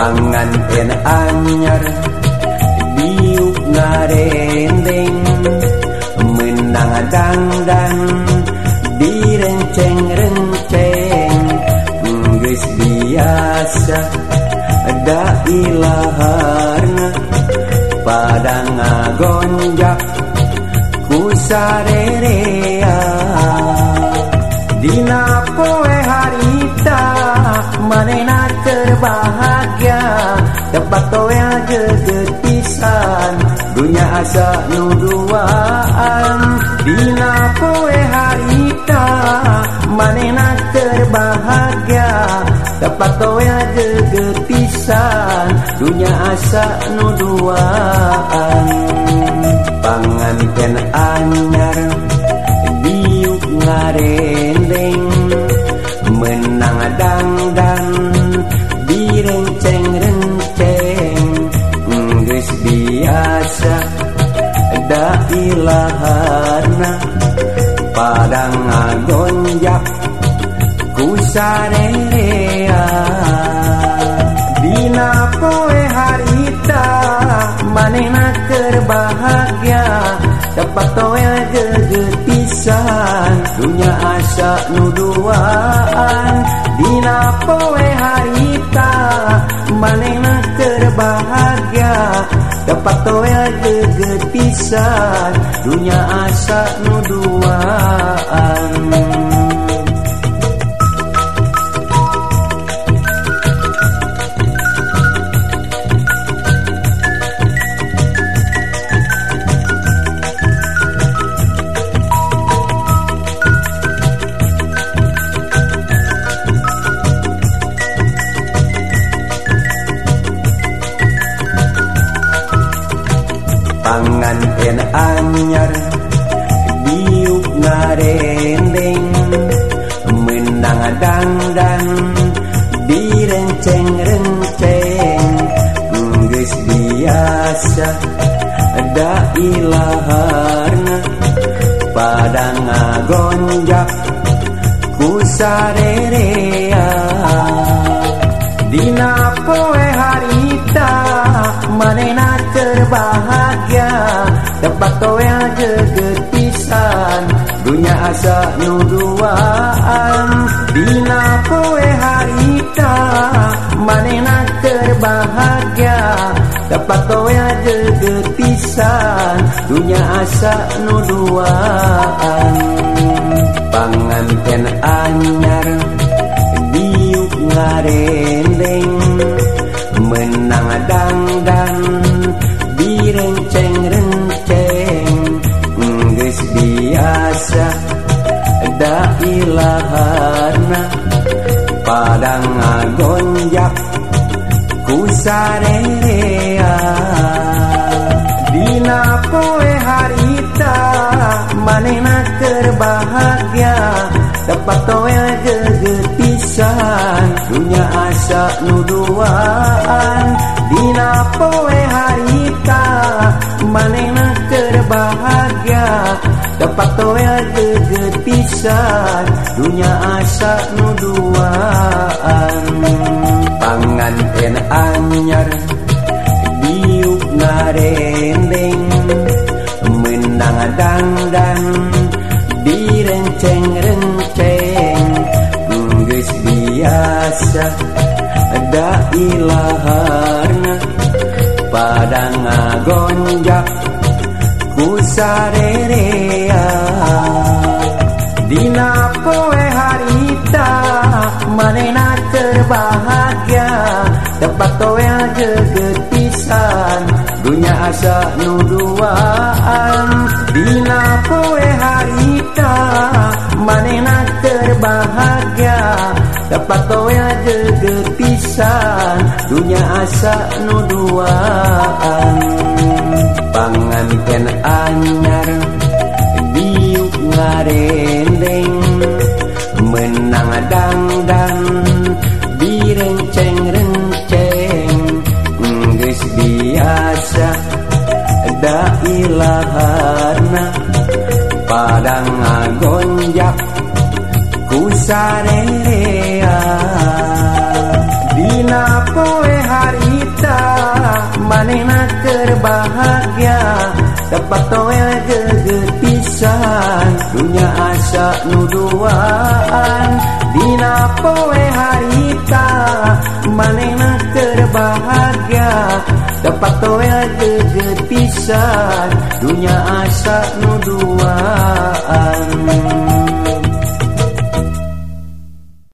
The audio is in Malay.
pen anyar diuk ngarendeng menang dangdan direnceng-renceng. Geus biasa da ilaharna padang ngagonjak ku sarerea dina poe harita manena terbahagia dapat toya gegetisan dunia asa nuduaan dina poe harita manena terbahagia. Dapat toya gegetisan dunia asa nuduaan panganten anyar diuk ngarendeng da ilaharna padang ngagonjak ku sarerea. Dina poe harita manena terbahagia dapat toel gegetisan dunia asa nuduaan dina poe harita manena terbahagia dapat toel gegetisan dunia asa nuduaan pangan en anyar diuk ngarendeng menang dangdan direnceng-renceng geus biasa da ilaharna padang ngagonjak ku sarerea dina poe harita manena terbahagia dapat toya gegetisan dunia asa nuduaan dina poe harita manena terbahagia? Dapat toya gegetisan dunia asa nuduaan panganten anyar diuk ngarendeng. Menang dangdan ku sarerea dina poe harita manena terbahagia. Dapat toel gegetisan dunia asa nuduaan dina poe harita manena terbahagia. Dapat toel gegetisan dunia asa nuduaan anyar diuk ngarendeng menang dangdan direnceng-renceng. Geus biasa da ilaharna padang ngagonjak ku sarerea dina poe harita manena terbahagia dapat toel gegetisan dunia asa nuduaan dina poe harita manena terbahagia? Dapat toel gegetisan dunia asa nuduaan panganten anyar diuk ngarendeng ngagonjak ku sarerea. Dina poe harita terbahagia. Dapat toel gegepisan dunia asa nuduaan dina poe harita manena terbahagia. Dapat toel gegepisan dunia asa nuduaan